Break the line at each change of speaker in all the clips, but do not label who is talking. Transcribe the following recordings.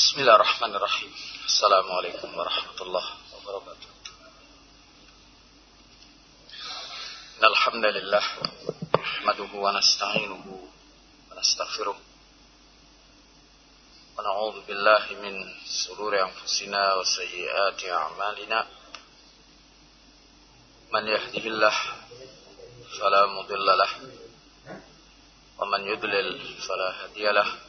Bismillahirrahmanirrahim. Assalamualaikum warahmatullahi wabarakatuh. Alhamdulillah. Nahmaduhu wa nasta'inuhu wa nastaghfiruh. Min sururi anfusina wa sayyiati a'malina. Man yahdihillah fala mudilla. Wa man yudlil fala.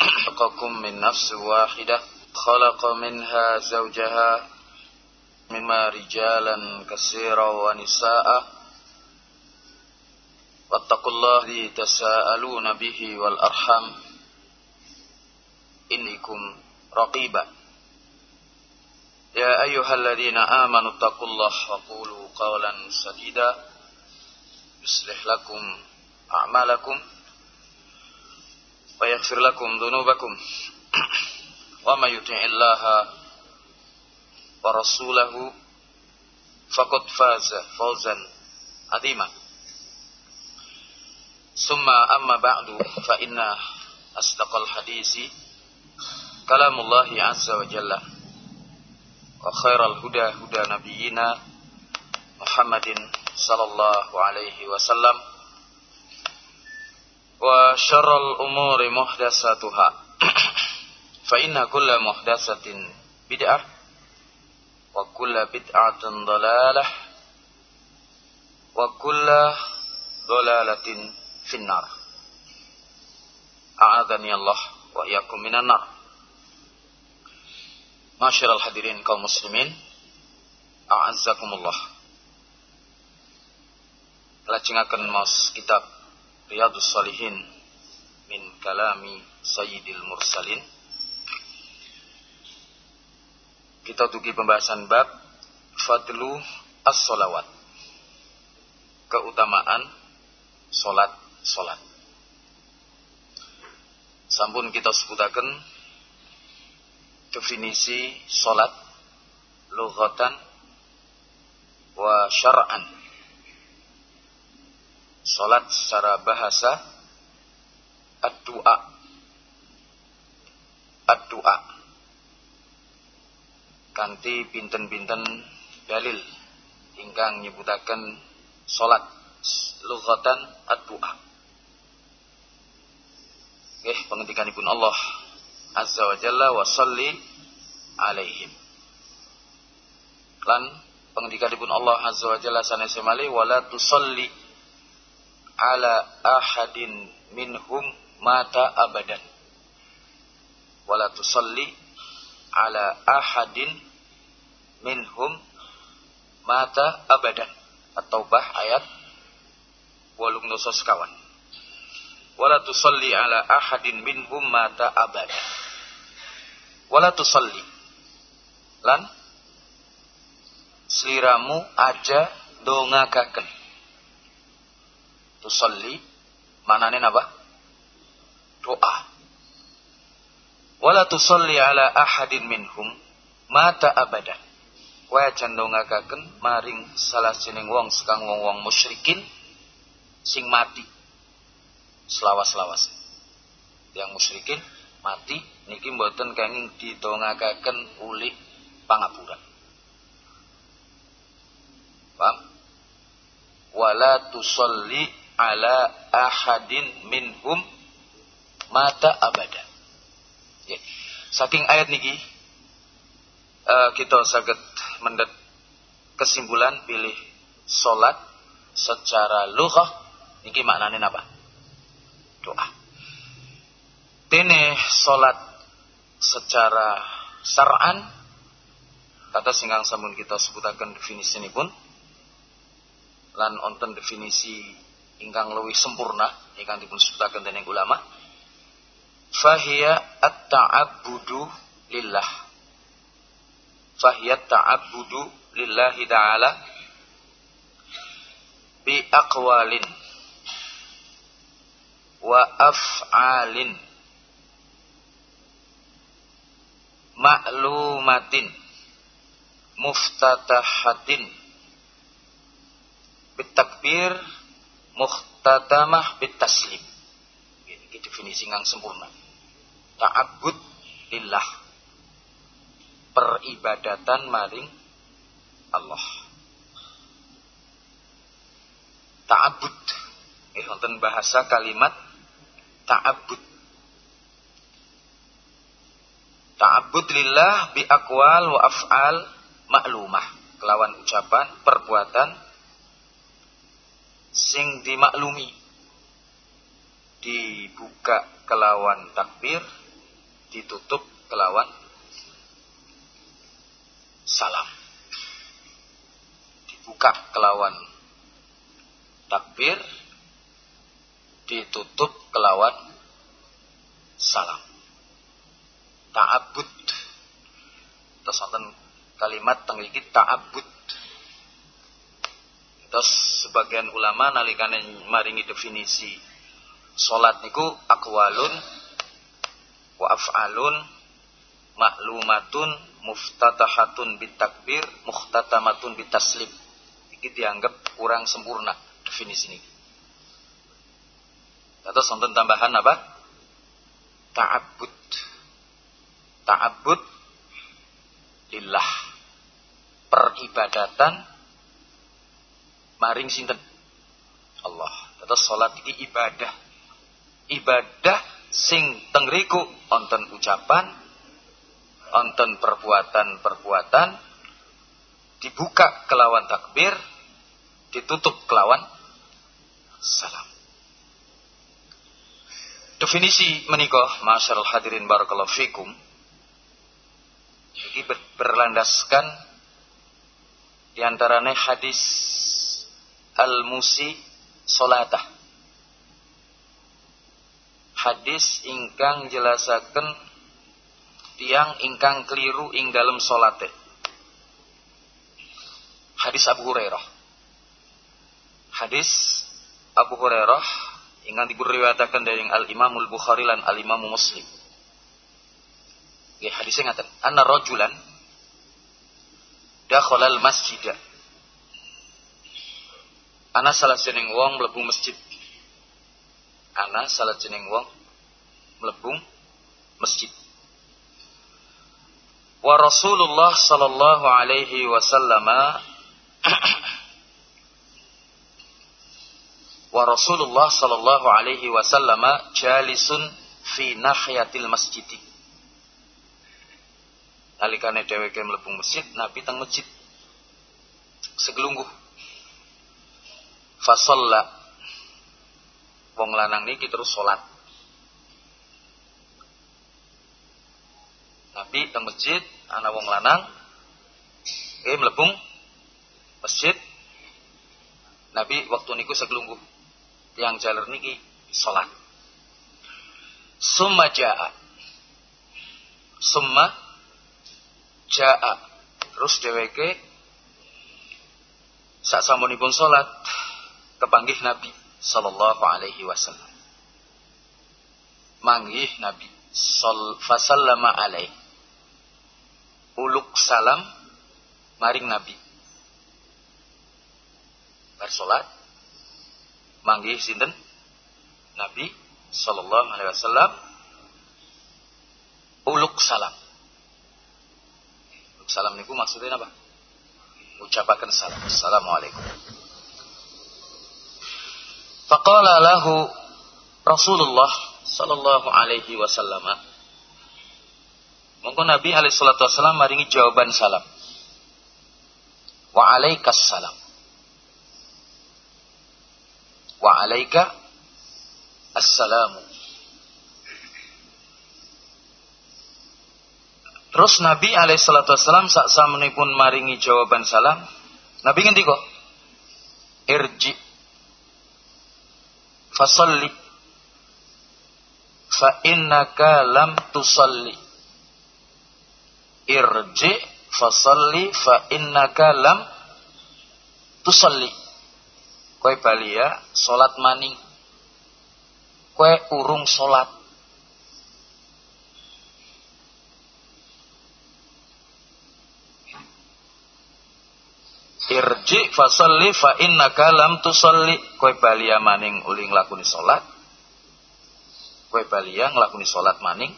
خلقكم من نفس واحدة خلق منها زوجها مما رجالا كثيرا ونساء واتقوا الله الذي تساءلون به والأرحم إنكم رقيبا يا أيها الذين آمنوا اتقوا الله وقولوا قولا سديدا يصلح لكم أعمالكم ويغفر لكم ذنوبكم وما يطع الله ورسوله فقد فاز فوزا عظيما. ثم أما بعد فإن أصدق الحديث كلام الله عز وجل وخير الهدى هدى نبينا محمد صلى الله عليه وسلم. وشر الأمور محدثاتها فإن كل محدثة بدعة وكل بدعة ضلالة وكل ضلالة في النار أعاذني الله وإياكم من النار معاشر الحاضرين kaum muslimin a'azzakumullah Lajengaken mas kitab Riyadus Salihin min kalami Sayyidil Mursalin. Kita tuki pembahasan bab Fadlu As-Salawat. Keutamaan solat-solat. Sampun kita sebutaken definisi solat lughatan wa syar'an Salat secara bahasa ad-du'a. Ad-du'a. Kanti pinten-pinten dalil ingkang nyebutaken salat lughatan ad-du'a. Nggih, pengendikanipun Allah Azza wa Jalla wa salli alaihim. Lan pengendikanipun Allah Azza wa Jalla sanes mali wala tusalli ala ahadin minhum mata abadan. Wala tusalli ala ahadin minhum mata abadan. At-taubah ayat walung dosa sekawan wala tusalli ala ahadin minhum mata abadan. Wala tusalli. Lan seliramu aja dongakaken tusalli manane apa? Doa. Wala tusalli ala ahadin minhum mata abadan. Wa candongakaken maring salah sining wong sekang wong-wong musyrikin sing mati selawas-lawas. Yang musyrikin mati niki mboten kenging didongakaken uli pangapura. Paham? Wala tusalli ala ahadin minhum mata abada. Ya. Saking ayat niki uh, kita saged mendet kesimpulan pilih solat secara lughah niki maknane apa? Doa. Dene solat secara syar'an kata singgang samun kita sebutaken definisi ini pun lan onten definisi ingkang lebih sempurna ingkang dipun sebutaken dening ulama fahiya at-ta'abbudu lillah. Fahiyat ta'abbudu lillahi ta'ala bi aqwalin wa af'alin ma'lumatin muftatahatin bitakbir muhtatamah bitaslim ini definisi yang sempurna ta'abbud lillah. Peribadatan maring Allah. Ta'abbud. Ini wonten bahasa kalimat ta'abbud. Ta'abbud lillah bi akwal wa af'al maklumah. Kelawan ucapan perbuatan sing dimaklumi. Dibuka kelawan takbir ditutup kelawan salam. Dibuka kelawan takbir ditutup kelawan salam. Ta'abbud terus wonten kalimat teng iki ta'abbud terus sebagian ulama nalikane maringi definisi salat niku aqwalun wa af'alun maklumatun muftatahatun bitakbir muhtatamatun bitaslim. Iki dianggap kurang sempurna definisi ini. Terus wonten tambahan apa? Ta'abbud. Ta'abbud lillah. Peribadatan maring sinten? Allah. Terus salat ibadah. Ibadah sing tengriku onten ucapan onten perbuatan-perbuatan dibuka kelawan takbir ditutup kelawan salam definisi menikah masyarakat hadirin barakallahu fikum ini berlandaskan di antaranya hadis al-musi solatah. Hadis ingkang jelasaken tiang ingkang keliru ing dalam solate. Hadis Abu Hurairah. Hadis Abu Hurairah ingkang diberiwayataken dari Al Imamul Bukhari lan Al Imam Muslim. Ya, hadisnya ngaten, anna rajulan dakhalal masjid. Ana salah jeneng wong mlebu masjid. Ana salah jeneng wong mlebu masjid. Wa Rasulullah sallallahu alaihi wasallam Wa Rasulullah sallallahu alaihi wasallam jalisun fi nahyatil masjid. Nalikane dheweke mlebu masjid nabi teng masjid. Segelungguh. Fasalla wong lanang niki terus salat Nabi teng masjid ana wong lanang eh mlebung masjid. Nabi waktu niku segelungguh yang jalur niki salat summa jaa. Summa jaa. Terus dheweke sak samunipun salat kepanggih Nabi sallallahu alaihi wasallam. Manggih Nabi sal fasallama alaih. Uluk salam maring Nabi. Bar salat manggih sinten? Nabi sallallahu alaihi wasallam. Uluk salam. Salam niku maksudnya apa? Ucapakan salam. Assalamualaikum. Faqala lahu Rasulullah sallallahu alaihi wasallam. Mungkin Nabi alaihi salatu wasallam maringi jawaban salam. Wa alaikas salam. Wa alaika assalamu. Terus Nabi alaihissalatu wassalam saat pun maringi jawaban salam. Nabi ngendiko. Irji. Fasalli. Fa innaka lam tusalli. irji fasalli fa innaka lam tusalli kowe bali ya salat maning kowe urung salat irji fasalli fa innaka lam tusalli kowe bali ya maning uling lakuni salat kowe bali ya nglakoni salat maning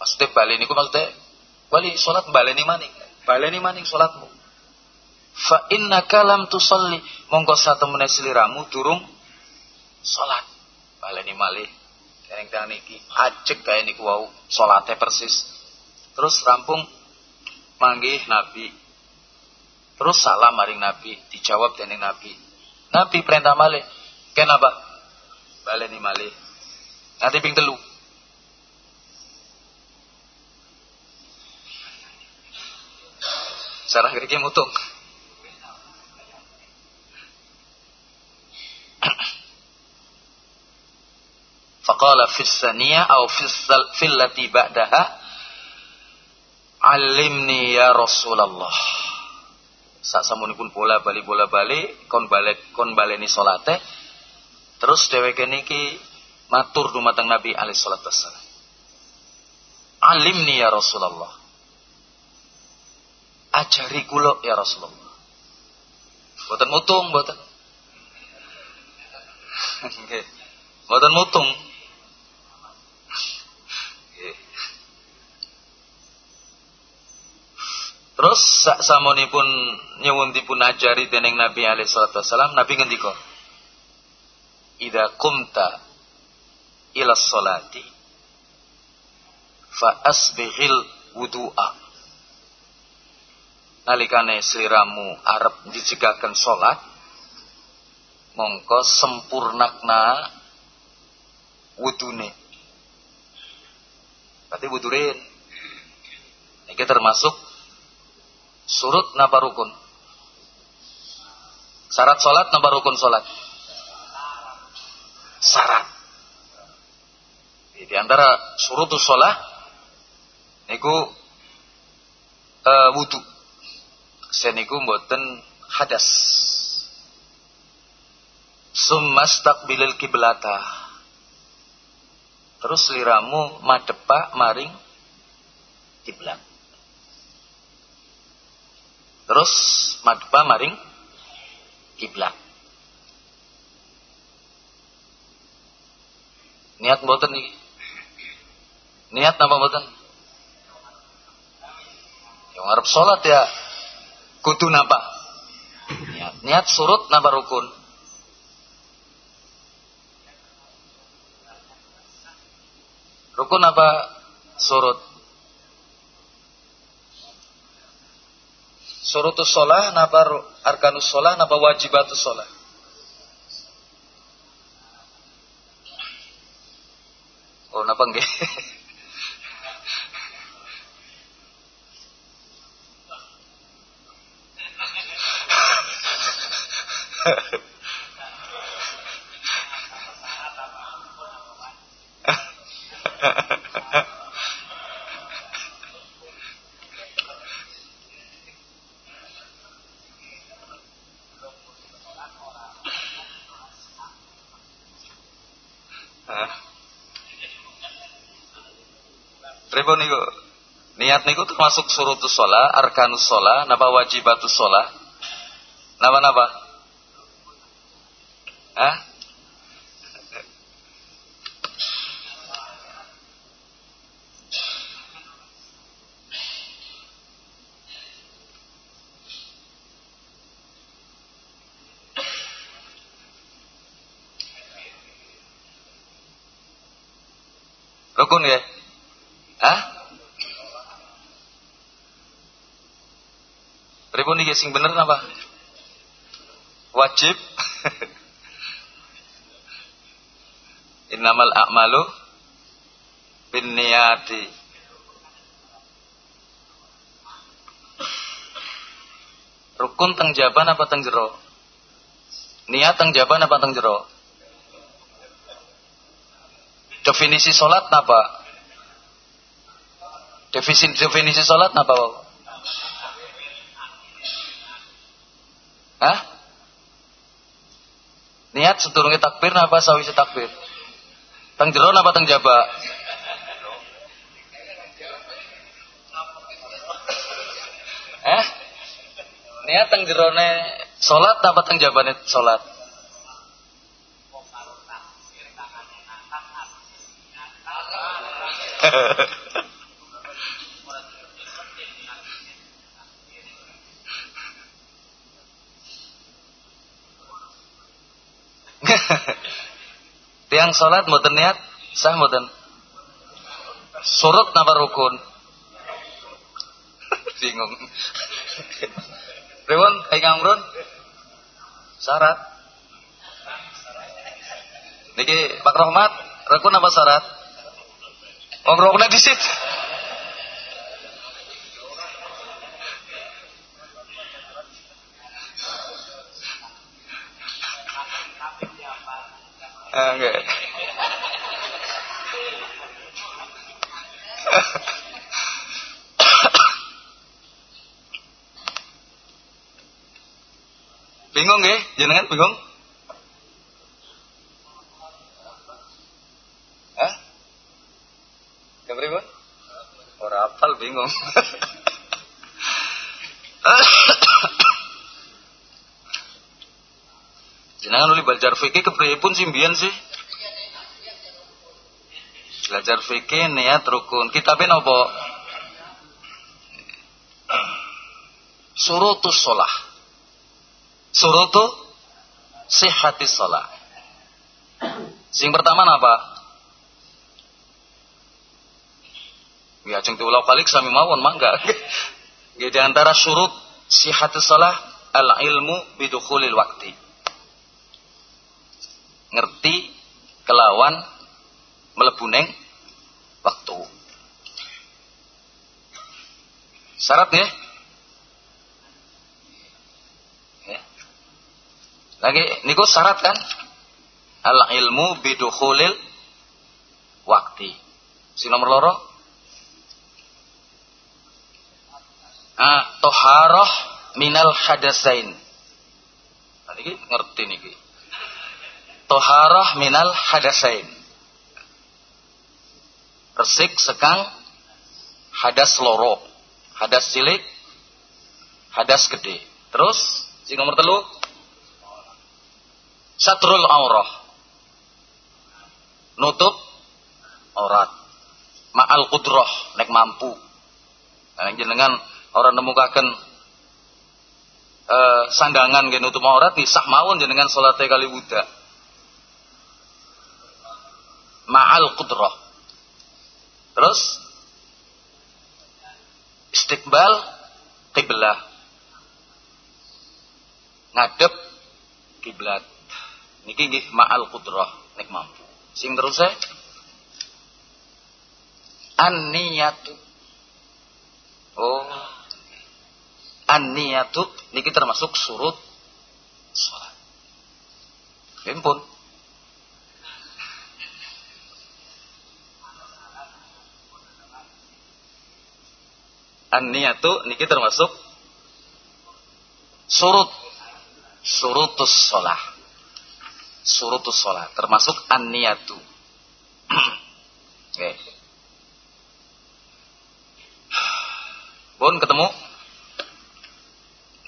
maksudnya bali niku maksudnya Bali salat baleni maning. Baleni maning salatmu. Fa innaka lam tusalli. Monggo satemene sliramu durung salat. Baleni malih. Dereng tenan iki ajeg kaya niku wau salate persis. Terus rampung manggih Nabi. Terus salam maring Nabi, dijawab dening Nabi. Nabi perintah malih, kenapa? Baleni malih. Nanti ping telu. Sarah kiri mutung. Faqala fis saniyah atau fil lati ba'daha Alimni ya Rasulullah. Sak samunipun bola bali bola bali kon balik kon baleni salate. Terus dheweke niki matur dumateng Nabi alaihi salatu wassalam. Alimni ya Rasulullah ajari kula ya Rasulullah. Boten mutung, boten. Nggih. Mutung. Terus sak samonipun nyuwun dipun ajari dening Nabi alaihi salatu wasallam, Nabi ngendika, "Idza qumta ila sholati fa asbighil wudu'a." nalikane sliramu arep dijegaken salat mongko sempurnakna wudune berarti wudurin ini termasuk surut napa rukun? Syarat salat napa rukun salat syarat. Di antara surutus sholat niku uh, wudhu seniku mboten hadas. Summas takbilil kiblata terus liramu madepa maring kiblat terus madepa maring kiblat. Niat mboten nih niat napa mboten? Yang arep salat ya kudu napa niat niat surut napa rukun. Rukun apa surut surutus sholah napa arkanus sholah napa wajibatus sholah? Oh napa enggak Pripun niku? Niat niku termasuk surutus sholat, arkanus sholat, napa wajibatus sholat? Napa-napa? Hah? Rukun ya? Hah? Ribun iki sing bener apa? Wajib. Innamal a'malu binniyati. Rukun teng jaban apa teng jero? Niat teng jaban apa teng jero? Definisi salat apa? Definisi definisi salat napa wae? Hah? Niat sedurunge takbir napa sawise takbir? Teng jero napa teng jaba? Eh? Niat teng jerone salat napa teng jabane salat? Tiang salat mboten niat sah mboten? Surut napa rukun? Bingung. Rewon kayak ngamrun? Syarat. Niki Pak Rahmat, rukun apa syarat? Oh, rukunnya di. Ah, enggak. bingung nggih? Jenengan bingung? Hah? Gak pripun? Ora apal bingung. Jenengan uli belajar fikih kepripun sih mbiyen sih? Belajar fikih niat rukun. Kitabnya nopo? Surutus sholah. Surutu sihatis sholah. Sing pertama apa? Ya ceng diulang balik sami mawon mangga. Ya di antara surut sihatis sholah al ilmu bidukhulil waktu ngerti kelawan melebuneng waktu. Syarat ya? ya. Lagi niku syarat kan? Al ilmu bidukhulil waktu. Si nomor loro? Ah, toharoh minal hadasain. Nah, niki ngerti niki toharah minal hadasain. Resik sekang hadas loro, hadas cilik, hadas gede. Terus si nomor telu satrul aurah. Nutup aurat. Ma'al kudroh nek mampu. Nah, jenengan orang nemukaken uh, sandangan gen nutup aurat nih sah mawon jenengan salate kali budak ma'al qudrah. Terus istiqbal kiblah. Ngadep kiblat. Niki nggih ma'al qudrah nek mampu. Sing terus e an-niyatu. Oh. An-niyatu niki termasuk surut salat. Impun. an-niyatu niki termasuk surut surutus sholah surutus sholah termasuk an-niyatu. Okay. pun ketemu.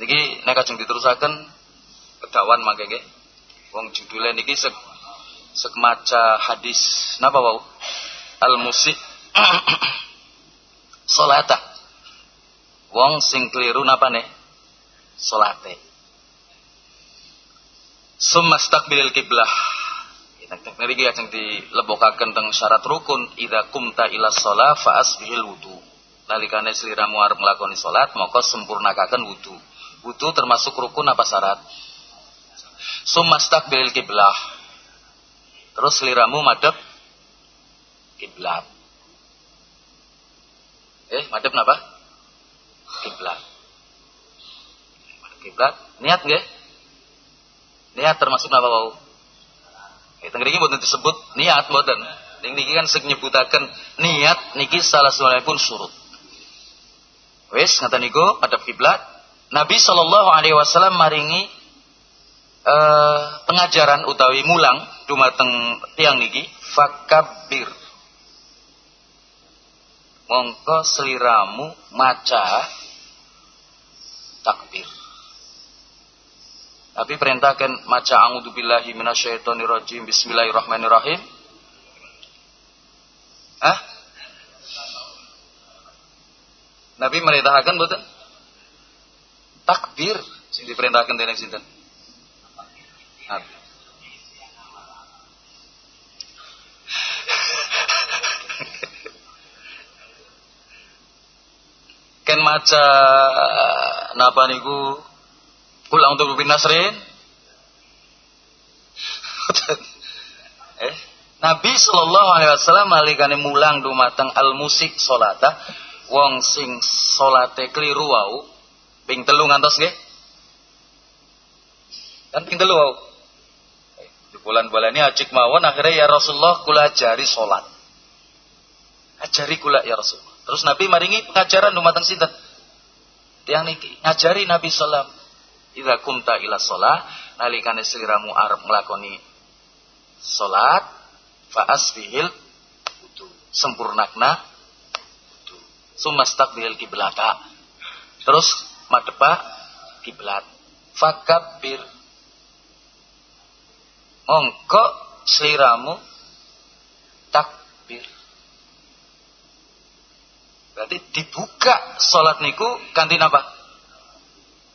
Niki nek kajeng diterusaken kedawan mangke nggih. Wong judulnya niki sek sek maca hadis napa wau? Al musik salatah wong sing keliru napa nih salate summa staqbilil kiblah niki ajeng dilebokaken teng syarat rukun. Idza kumta ila shalah fa asbihil wudu. Nalikane sliramu arep nglakoni salat maka sempurnakaken wudu. Wudu termasuk rukun apa syarat? Summa staqbilil kiblah terus sliramu madhep kiblat eh madhep napa? Kiblat. Kiblat, niat nggih? Niat termasuk apa wau? Teng mriki mboten disebut niat mboten. Ning niki kan sing niat niki salah pun surut. Wis ngaten niku madhep kiblat. Nabi sallallahu alaihi wasallam maringi uh, pengajaran utawi mulang dumateng tiang niki fakabbir. Mongko seliramu maca takbir. Tapi perintahkan maca a'udzubillahi minasyaitonirrajim bismillahirrahmanirrahim. Hah? Nabi merintahkan betul? Takbir sing diperintahkan dening sinten? Nabi. Ken maca napa niku pulang untuk bin Nasrin? eh, Nabi sallallahu alaihi wasallam malikane mulang dumateng al musik salata wong sing salate kliru wau. Ping telu ngantos nggih. Kan ping telu wau. Di bulan bulan ini ajik mawon akhirnya ya Rasulullah kula ajari salat ajari kula ya Rasulullah. Terus Nabi maringi pengajaran dumateng sinten? Tiang niki ngajari Nabi sallam idza kumta ila shalah nalikane sliramu arep nglakoni salat fa asbihil wudu sempurnakna sumastaqbil kiblata. Terus madepa kiblat. Fakabbir. Mongko sliramu takbir. Berarti dibuka salat niku kanthi napa?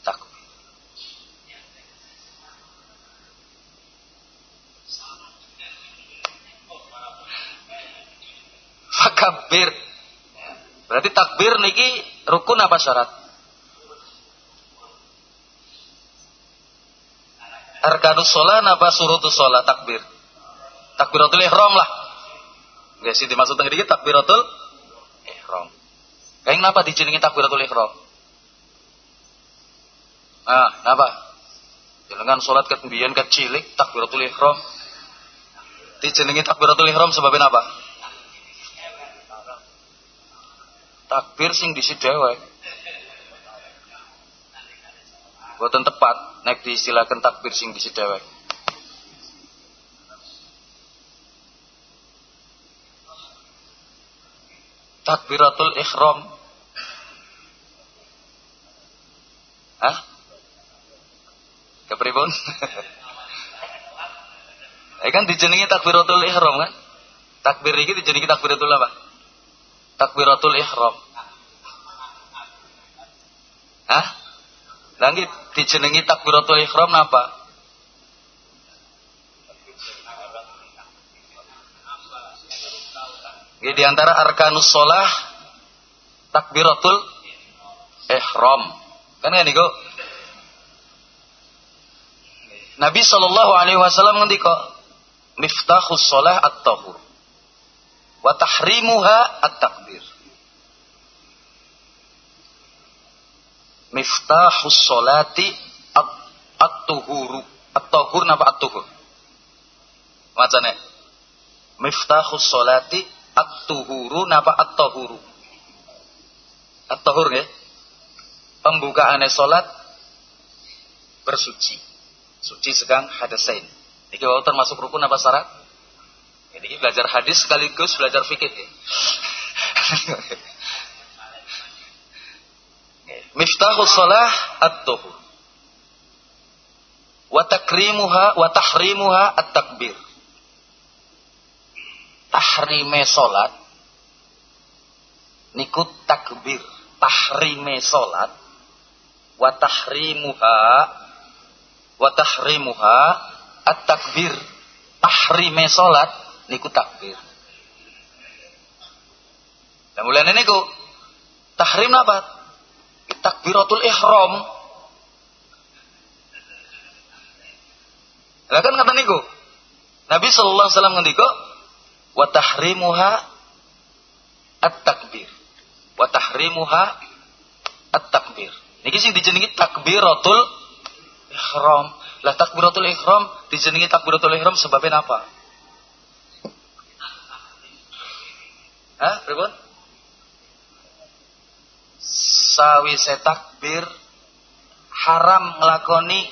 Takbir. Fakabbir Berarti takbir niki rukun apa syarat? Arkanus sholat apa surutus sholat takbir? Takbiratul ihram lah. Gak sih dimaksud tadi dikit takbiratul ihram. Kayak kenapa dijenengi takbiratul ihram? Ah, kenapa? Jangan sholat kemudian kecilik takbiratul ihram. Dijenengi takbiratul ihram sebabnya apa? Takbir sing disi dewek boten tepat nek diistilahkan takbir sing disi dewek takbiratul ikhram Hah? Kepribun? eh kan dijenengi takbiratul ihram kan? Takbir ini dijenengi takbiratul apa? takbiratul ihram. Hah? Lagi dijenengi takbiratul ihram napa? Ini di antara arkanus sholah takbiratul ihram. Kan kan niku? Nabi sallallahu alaihi wasallam ngendika miftahus sholah at-tahur wa tahrimuha at-takbir. Miftahus solati at-tuhuru. At-tuhur napa at-tuhur? Macane. Miftahus solati at-tuhuru napa at-tuhuru? At-tuhur nggih. Pembukaane salat bersuci. Suci segang hadasain. Iki wau termasuk rukun apa syarat? Jadi belajar hadis sekaligus belajar fikih. Miftahus salah at-tuhur. Wa takrimuha wa tahrimuha at-takbir. Tahrime salat niku takbir. Tahrime salat wa tahrimuha wa tahrimuha at-takbir. Tahrime salat niku takbir. Dan mulai niku tahrim apa? Takbiratul ihram. Lah kan kata niku. Nabi sallallahu alaihi wasallam ngendika wa tahrimuha at-takbir. Wa tahrimuha at-takbir. Niki sing dijenengi takbiratul ihram. Lah takbiratul ihram dijenengi takbiratul ihram sebabnya apa? Hah, pripun? Sawise takbir haram ngelakoni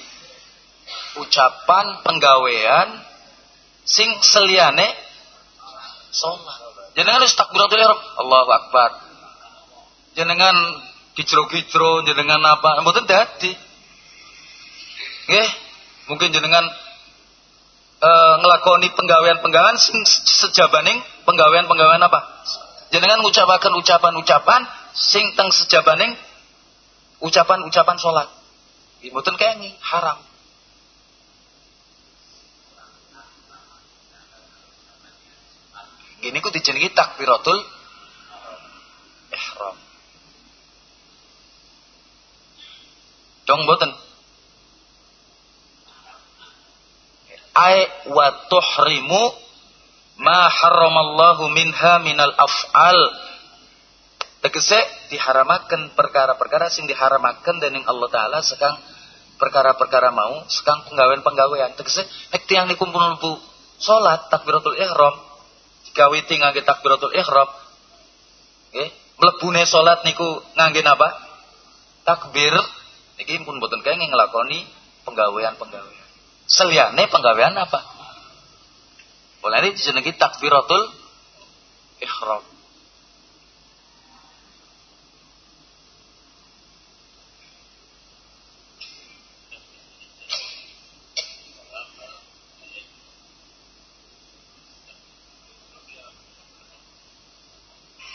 ucapan penggawean sing seliane sholat. Jenengan wis takbiratul ihram, Allahu Akbar. Jenengan gijro-gijro, jenengan apa, mboten dadi. Nggih, mungkin jenengan e, ngelakoni penggawean-penggawean sejabaning penggawean-penggawean apa? Jenengan ngucapaken ucapan-ucapan sing teng sejabaning ucapan-ucapan salat. Mboten kengi, haram. Ini ku dijenengi takbiratul ihram. Dong boten. Ai wa tuhrimu ma haramallahu minha minal af'al. Tegese diharamaken perkara-perkara sing diharamaken dening Allah taala sekang perkara-perkara mau sekang penggawean-penggawean. Tegese nek tiyang niku pun salat takbiratul ihram gawiti ngangge takbiratul ihram nggih mlebune salat niku ngangge napa? Takbir. Niki pun boten kenging nglakoni penggawean-penggawean. Seliyane penggawean apa? Boleh dijenengi takbiratul ihram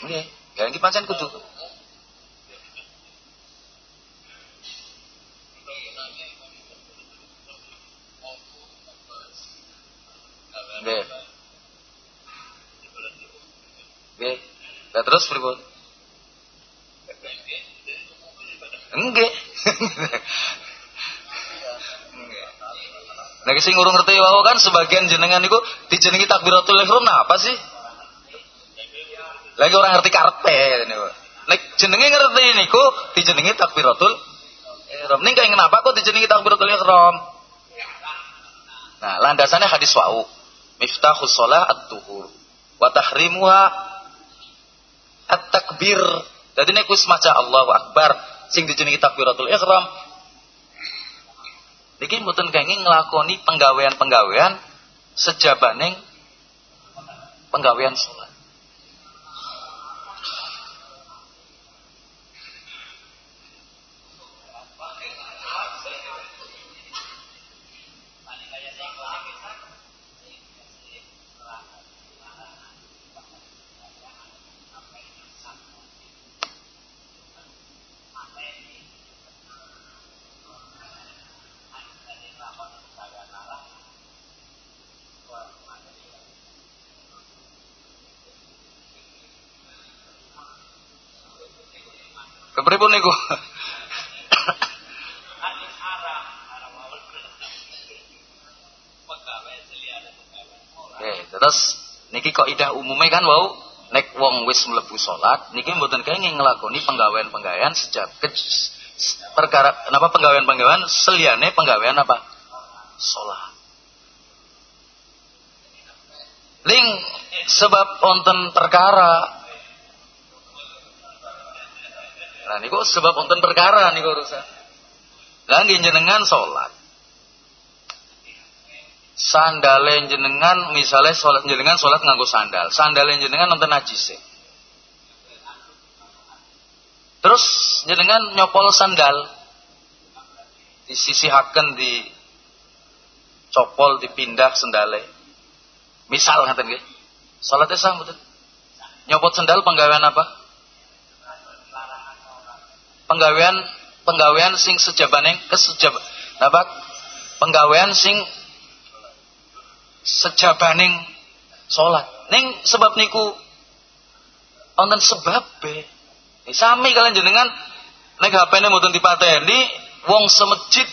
Nggih, ya iki pancen kudu. Nggih. Nggih. Terus pripun? Nggih. Nek sing urung ngerti wae kan sebagian jenengan niku dijenengi takbiratul ihram nah apa sih? Lagi orang ngerti karpe niku. Nek jenenge ngerti niku dijenengi takbiratul ihram. Ning kaya kenapa kok dijenengi takbiratul ihram? Nah, landasannya hadis wa'u. Miftahus shalah at-tuhur. Wa tahrimuha at-takbir. Jadi nek wis maca Allahu Akbar sing dijenengi takbiratul ihram. Niki mboten kenging nglakoni penggawean-penggawean sejabaning penggawean sholat. Kepripun niku? Oke, terus niki kok idah umumnya kan wau nek wong wis mlebu salat niki mboten kenging nglakoni penggawean-penggawean sejak ke, perkara napa penggawean-penggawean seliyane penggawean apa? Salat. Ling sebab wonten perkara Nah niku sebab wonten perkara niku urusan. Lah jenengan salat. Sandale jenengan misalnya salat jenengan salat nganggo sandal. Sandale jenengan nonton najis. Terus jenengan nyopol sandal disisihaken di copol dipindah sandale. Misal ngaten nggih. Salatnya sah mboten? Nyopot sandal penggawean apa? penggawean penggawean sing sejabaning kesejab apa penggawean sing sejabaning salat ning sebab niku wonten sebab be sami kalian jenengan nek HP-ne mboten dipateni wong semejit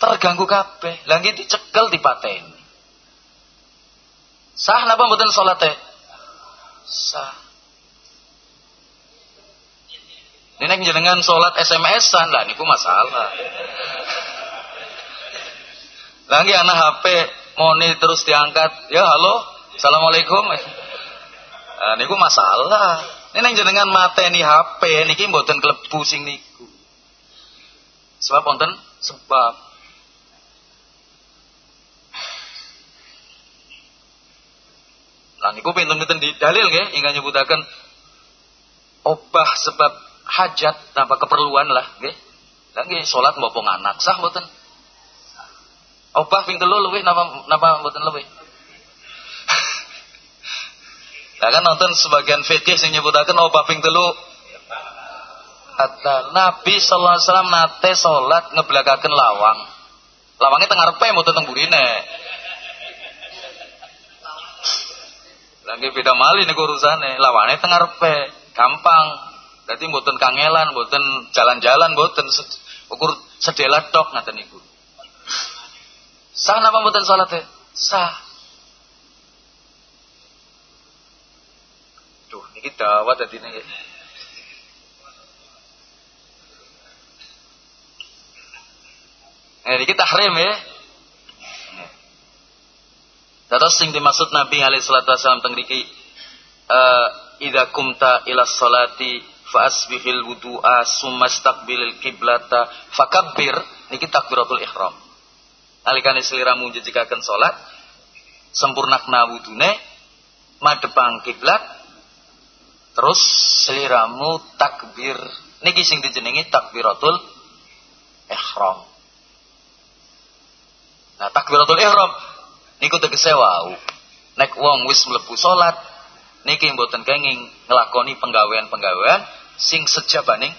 terganggu kabeh. Lha nggih dicekel dipateni. Sah napa mboten salate? Sah. Ini jenengan sholat SMS-an lah, niku masalah. Lagi anak HP moni terus diangkat, ya halo, assalamualaikum. Nah, niku masalah. Ini jenengan mateni HP niki mboten klebu sing niku. Sebab wonten sebab Lah niku pinten-pinten di dalil nggih ingkang nyebutaken obah sebab hajat tanpa keperluan lah nggih. Lah nggih salat mbok anak sah mboten? Obah ping telu luwih napa napa mboten luwih? Lah kan nonton sebagian fikih sing nyebutaken obah ping telu kata Nabi sallallahu alaihi wasallam nate salat ngeblagaken lawang. Lawangnya tengah repe mboten teng burine. Lagi beda mali nih urusane, lawannya tengah repe, gampang. Berarti mboten kangelan, mboten jalan-jalan, mboten ukur sedela tok ngaten niku. Sah napa mboten salate? Sah. Duh, niki dawat dadi niki. Eh, kita tahrim ya. Terus sing dimaksud Nabi alaihi salatu wasallam teng mriki uh, idza kumta ila salati fa asbihil wudu'a summa istaqbilil kiblata fakabbir niki takbiratul ihram. Nalikane sliramu njejikaken salat sempurnakna wudune madhepang kiblat terus sliramu takbir. Niki sing dijenengi takbiratul ihram. Nah, takbiratul ihram niku tegese wau. Nek wong wis mlebu salat niki mboten kenging nglakoni penggawean-penggawean sing sejabaning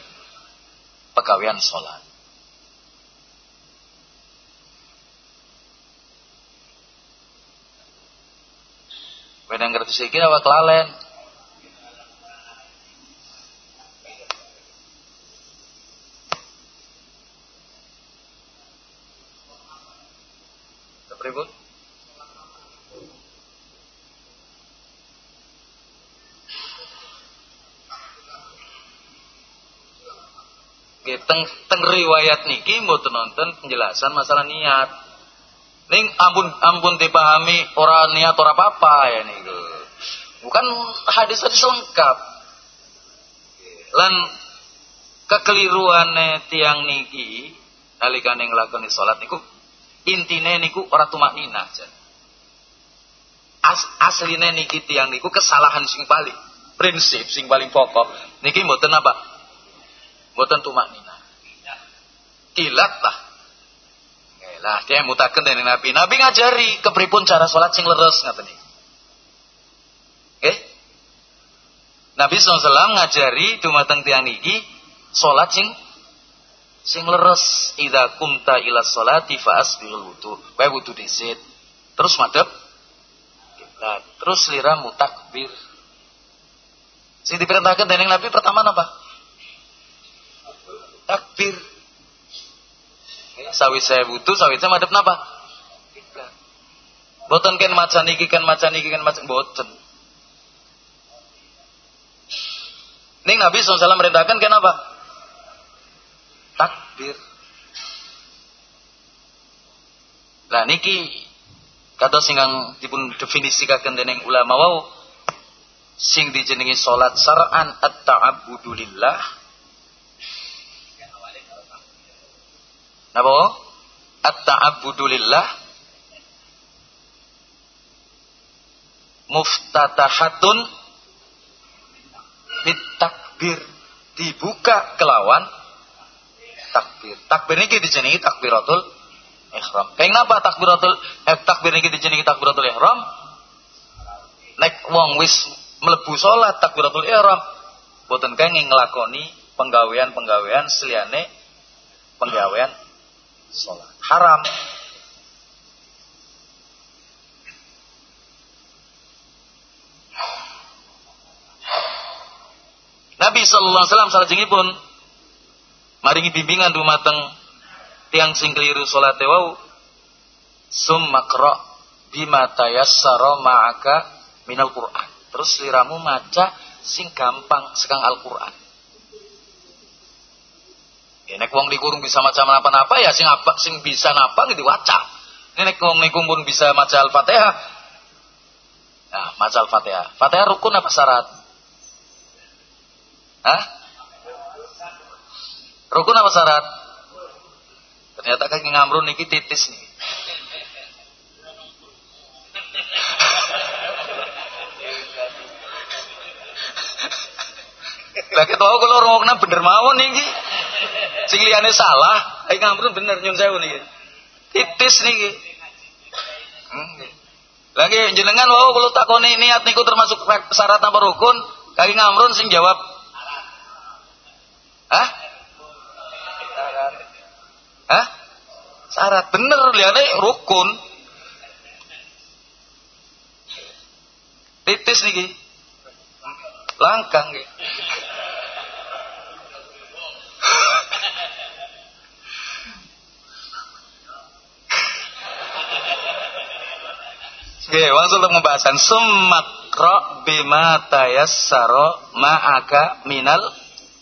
pegawean salat ngerti iki apa kelalen? Pripun? teng teng riwayat niki mboten nonton penjelasan masalah niat. Ning ampun ampun dipahami ora niat ora apa-apa ya niku. Bukan hadis-hadis lengkap. Lan kekeliruane tiang niki nalikane nglakoni salat niku intine niku ora tumak nina As, asline niki tiang niku kesalahan sing paling prinsip sing paling pokok niki mboten apa Mboten tumak nina. Kilat lah. Lah dia mutaken dening Nabi. Nabi ngajari kepripun cara sholat sing leres ngaten. Nggih. Nabi SAW ngajari dumateng tiang niki sholat sing sing leres idza kumta ila sholati fa asbihul wudu. Wae wudu disit. Terus madhep kiblat. Terus liramu takbir. Sing diperintahkan dening Nabi pertama apa? takbir. Saya butuh, sawit saya madep napa? Boten ken macan iki ken macan iki ken macan boten. Ning Nabi SAW merintahkan kenapa? Takbir. Lah niki kata singgang dipun definisikaken dening ulama wau sing dijenengi salat sar'an at-ta'abbudu lillah Napa? At-ta'abbudu lillah muftatahatun bitakbir dibuka kelawan takbir. Takbir ini dijenengi takbiratul ihram. Kenapa takbiratul eh, takbir ini dijenengi takbiratul ihram? Nek wong wis mlebu salat takbiratul ihram boten kenging nglakoni penggawean-penggawean seliyane penggawean sholat. Haram. Nabi sallallahu alaihi wasallam salajengipun maringi bimbingan dumateng tiang sing keliru salat wau summa qra bima tayassara ma'aka minal Qur'an. Terus liramu maca sing gampang sekang Al-Qur'an. Ya, nek wong niku bisa maca napa-napa ya sing apa sing bisa napa gitu waca. Nek wong niku pun bisa maca Al-Fatihah. Nah, maca Al-Fatihah. Fatihah rukun apa syarat? Hah? Rukun apa syarat? Ternyata kaki ngamrun niki titis nih. Lah ketawa kalau rungokna bener mawon niki. Sing liyane salah, kaki ngamrun bener nyun sewu niki. Titis niki. Hmm. Lagi jenengan wow kalau takoni niat niku termasuk syarat apa rukun, kaki ngamrun sing jawab. Hah? Hah? Syarat bener liane rukun. Titis niki. Langkang nggih. Oke, langsung untuk pembahasan sumakro bima tayassaro ma'aka minal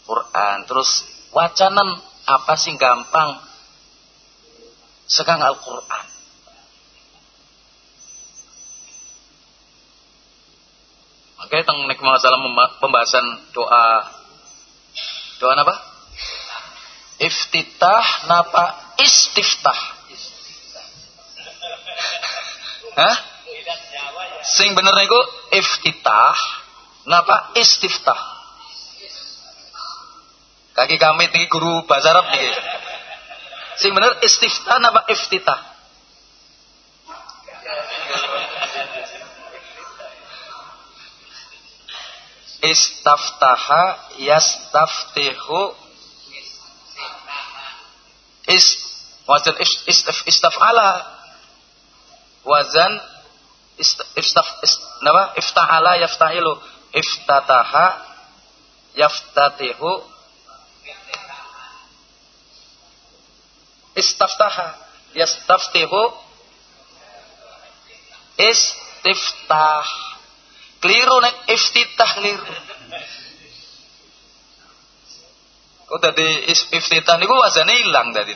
Quran. Terus wacanan apa sih gampang sekarang Al-Quran. Oke, tentang nek masalah pembahasan doa doa apa? Iftitah napa istiftah? Hah? Sing bener niku iftitah napa istiftah? Kaki kami tinggi guru bahasa Arab nih. Sing bener istiftah napa iftitah? Istaftaha yastaftihu is wazan istafala wazan istaf ist, napa ifta'ala yafta'ilu iftataha yaftatihu istaftaha. Yastaftihu. Istiftah. Keliru nek. Iftitah keliru. Kok tadi iftitah niku wazane ilang tadi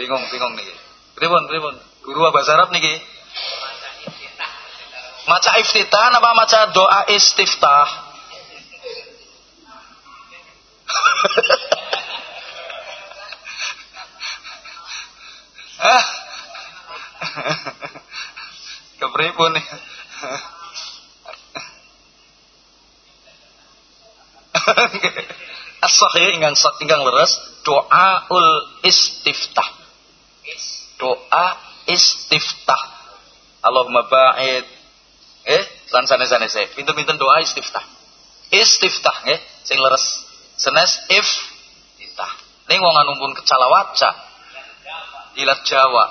bingung bingung nih pripun pripun? Guru bahasa Arab niki? Maca iftitah apa maca doa istiftah Kepripun nih? As-sahih ingkang ingkang leres doaul istiftah. Doa istiftah. Allahumma ba'id eh lan sanes-sanese. Pinten-pinten doa istiftah. Istiftah nggih sing leres. Senes if ditah. Ning wong anu pun kecalawaca. Ilat Jawa.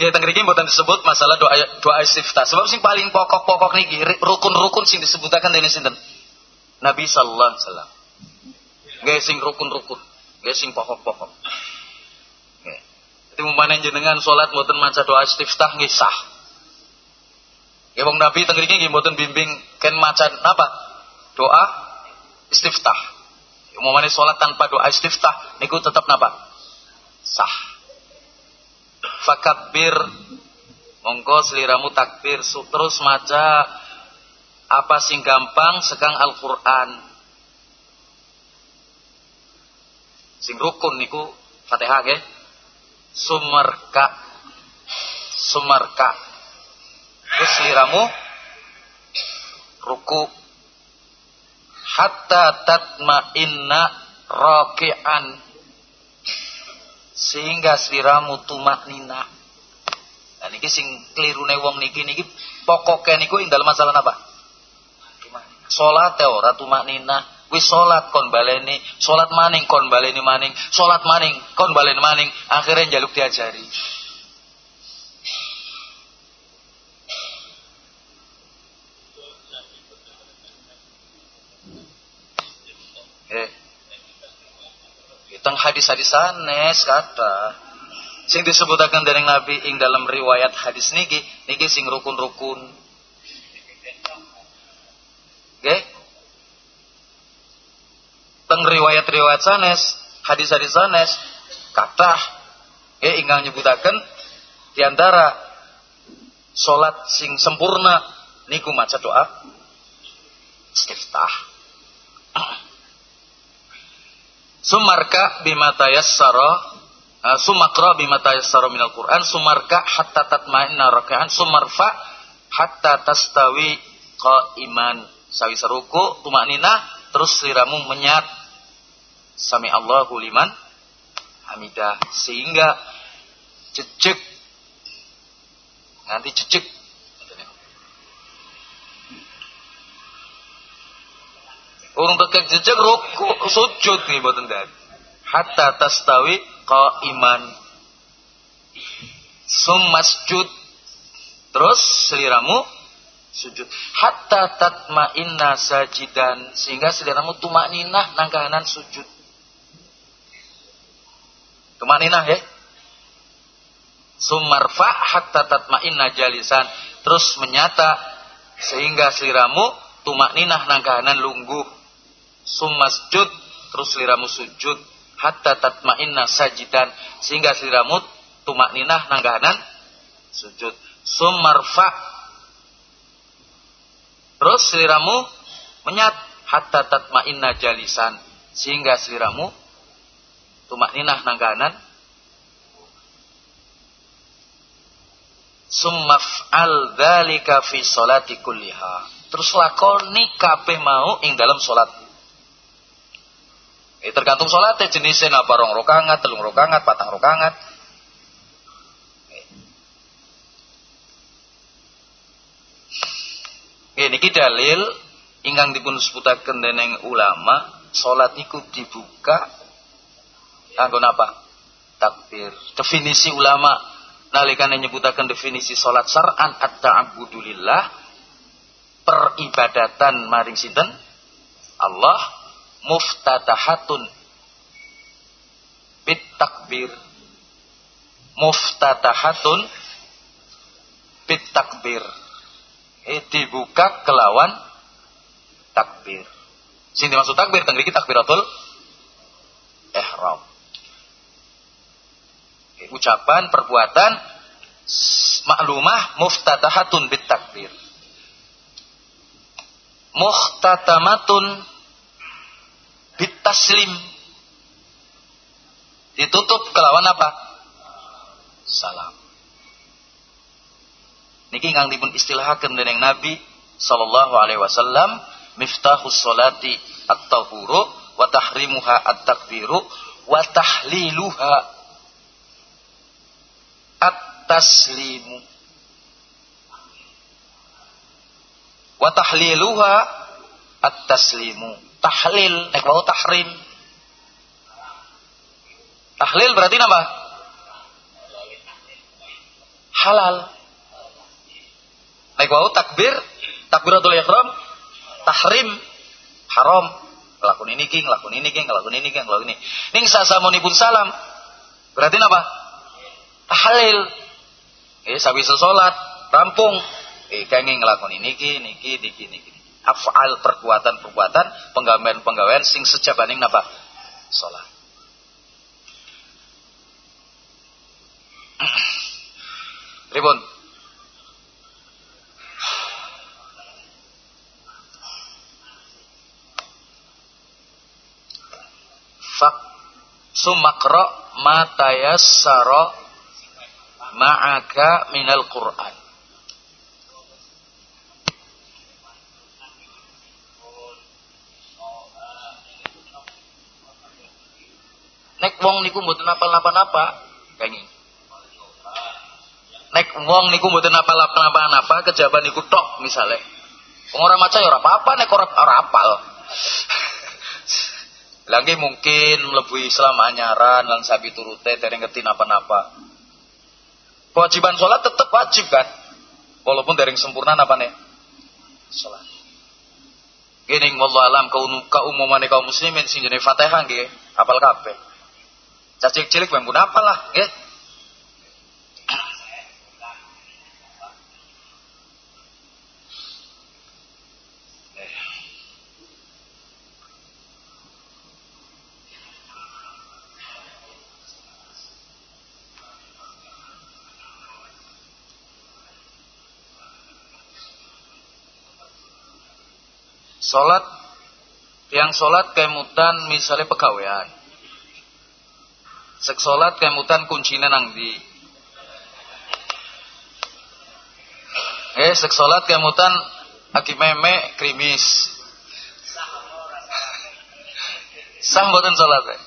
Ya teng mriki mboten disebut masalah doa doa istiftah. Sebab sing paling pokok-pokok niki rukun-rukun sing disebutaken dening sinten? Nabi sallallahu alaihi wasallam. Nggih sing rukun-rukun, nggih sing pokok-pokok. Nggih. Jadi umpamane jenengan salat mboten maca doa istiftah nggih sah. Ya wong Nabi teng mriki nggih mboten bimbing ken maca napa? Doa istiftah. Umumane salat tanpa doa istiftah niku tetap napa? Sah. Fakabbir monggo seliramu takbir terus maca apa sing gampang sekang Al-Qur'an. Sing rukun niku Fatihah nggih. Sumerka sumerka terus liramu ruku hatta tatma inna raki'an. Sehingga sliramu tumak nina dan ini sing kelirune wong niki niki pokoknya niku ing dalam masalah apa? Salat ya ora tumak nina wis salat kon baleni. Salat maning kon baleni maning. Salat maning kon baleni maning. Akhirnya jaluk diajari Eh. Teng hadis-hadis sanes kata sing disebutaken dari Nabi ing dalam riwayat hadis niki niki sing rukun-rukun. Nggih. Teng riwayat-riwayat sanes, hadis-hadis sanes kata nggih ingkang nyebutaken di antara salat sing sempurna niku maca doa istiftah. Sumarka bima tayassara uh, sumakra bima tayassara minal Qur'an sumarka hatta tatma'inna raka'an sumarfa hatta tastawi qa'iman. Sawi seruku tumak nina terus liramu menyat. Sami Allahu liman hamidah. Sehingga jejek nanti jejek Urung tekek jejak ruku sujud nih mboten dan. Hatta tastawi qaiman. Sum masjud. Terus seliramu sujud. Hatta tatma'inna sajidan. Sehingga seliramu tumakninah nang kahanan sujud. Tumakninah ya. Sumarfa hatta tatma'inna jalisan. Terus menyata sehingga seliramu tumakninah nang kahanan lungguh summasjud terus liramu sujud hatta tatma'inna sajidan. Sehingga sliramu tumakninah nanggahanan sujud. Sumarfa terus sliramu menyat hatta tatma'inna jalisan. Sehingga sliramu tumakninah nanggahanan summaf'al dzalika fi sholati kulliha. Terus lakoni kabeh mau ing dalam salat Eh, tergantung sholatnya jenisnya apa rong rokangat, telung rokangat, patang rokangat. Eh, niki dalil ingkang dipun sebutaken dening ulama, salat niku dibuka kanggo napa? Takbir. Definisi ulama nalikane nyebutaken definisi salat syar'an at-ta'abbudulillah peribadatan maring sinten? Allah muftatahatun bit takbir muftatahatun bit takbir dibuka kelawan takbir. Sini maksud takbir tengri takbiratul ihram. Eh, ucapan perbuatan maklumah muftatahatun bit takbir. Muhtatamatun bitaslim. Ditutup kelawan apa? Salam. Niki kang dipun istilahaken dening Nabi sallallahu alaihi wasallam miftahus salati at-tahuru wa tahrimuha at-takbiru wa tahliluha. At-taslimu. Wa tahliluha at-taslimu. Tahlil. Nek wau tahrim. Tahlil berarti apa halal. Nek wau takbir. Takbiratul ihram. Tahrim. Haram. Ngelakun ini ki. Ngelakun ini ki. Ngelakun ini ki. Ngelakun ini. Ning sasamunipun salam. Berarti apa tahlil. Eh sabi salat. Rampung. Eh kenging ngelakun ini ki. Niki niki niki af'al perbuatan-perbuatan penggawean-penggawean sing sejabaning napa? Salat. Ribun. Fak sumakro matayassara ma'aka minal Qur'an Nek wong niku mboten napa-napa kangi. Nek wong niku mboten napa-napa kejaban niku tok misale. Wong ora maca ya ora apa-apa nek ora ora apal. Lagi mungkin mlebu Islam anyaran lan sabi turute dereng ngerti napa-napa. Kewajiban sholat tetap wajib kan? Walaupun dereng sempurna apa nih? Sholat. Gini wallah alam keumuman kaum muslimin sing jenenge Fatihah nggih, apal kabeh. Cacing cilik bang apa lah, ya? Sholat yang sholat kemutan misalnya pegawaian Sek salat kemutan kuncinya nang di. Eh sek salat kemutan aki meme krimis. Sah mboten salat. Eh?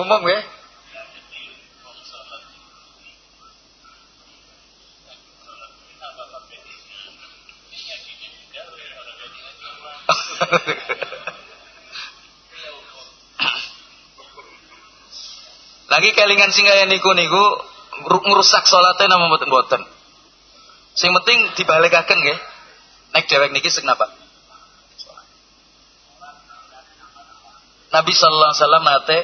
Umum ya? Lagi kelingan singgah niku niku ngerusak sholatnya nama mboten boten. Sing penting dibalikaken nggih. Nek dewek niki sing? Nabi sallallahu alaihi wasallam nate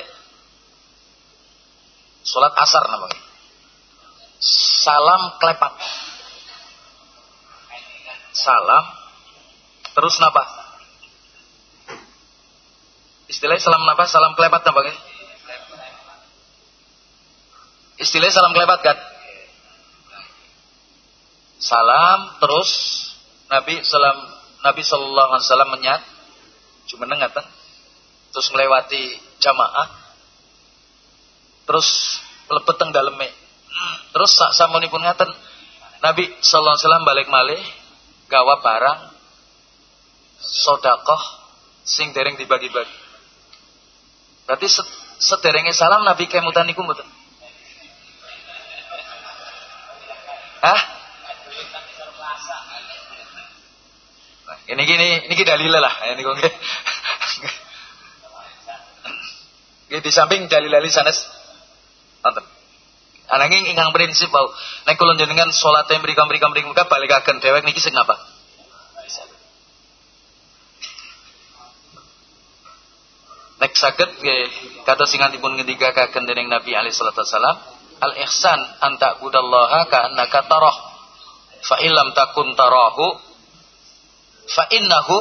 Sholat asar namanya. Salam klepat. Salam. Terus napa? Istilahnya salam napa? Salam klepat namanya. Istilahnya salam klepat kan? Salam terus Nabi salam Nabi sallallahu alaihi wasallam menyat cuma nengatan terus melewati jamaah terus mlebet teng daleme. Terus sak samunipun ngaten Nabi sallallahu alaihi wasallam balik malih gawa barang sodakoh sing dereng dibagi-bagi. Berarti sederenge salam Nabi kemutan niku mboten. Hah? Nah, ini gini, ini dalil lah, ini kok nggih. Di samping dalil-dalil sanes Ngoten. Ananging ingkang prinsip bau nek kula jenengan salate mrika-mrika mrika balikaken dewek niki sing napa? Nek saged nggih kata singantipun ngendikaken dening Nabi alaihi salatu wasalam, al ihsan anta budallaha ka annaka tarah. Fa illam takun tarahu fa innahu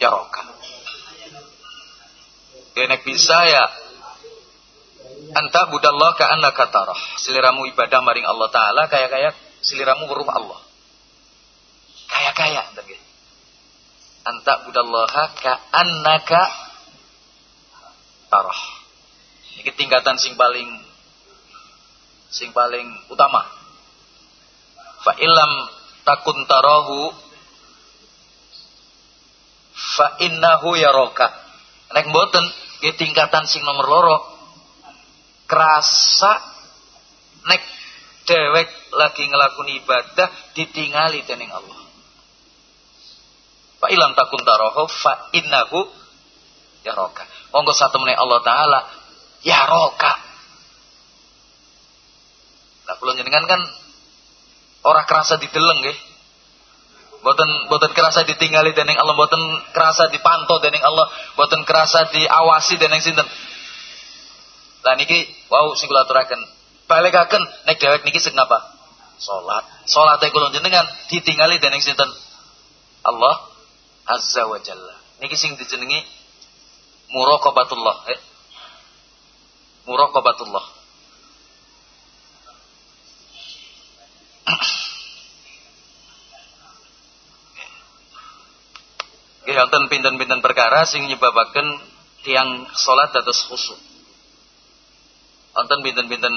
yaraka. Nek bisa ya anta budallah ka annaka tarah. Seliramu ibadah maring Allah taala kaya-kaya seliramu weruh Allah. Kaya-kaya. Anta budallah ka annaka tarah. Iki tingkatan sing paling sing paling utama. Fa illam takun tarahu fa innahu yaraka. Nek mboten nggih tingkatan sing nomor loro kerasa nek dewek lagi ngelakuni ibadah ditingali dening Allah. Fa ilam takun tarohu fa innahu ya roka. Monggo satu menit Allah Taala ya roka. Nah, kalau jenengan kan orang kerasa dideleng nggih. Boten boten kerasa ditinggali dening Allah, boten kerasa dipantau dening Allah, boten kerasa diawasi dening sinten lah niki wow sing kula aturaken. Balekaken nek dhewek niki sing napa? Salat. Salate kula jenengan ditingali dening sinten? Allah Azza wa Jalla. Niki sing dijenengi muraqabatullah. Eh? Muraqabatullah. Nggih wonten pinten-pinten perkara sing nyebabaken tiang salat dados khusyuk wonten binten-binten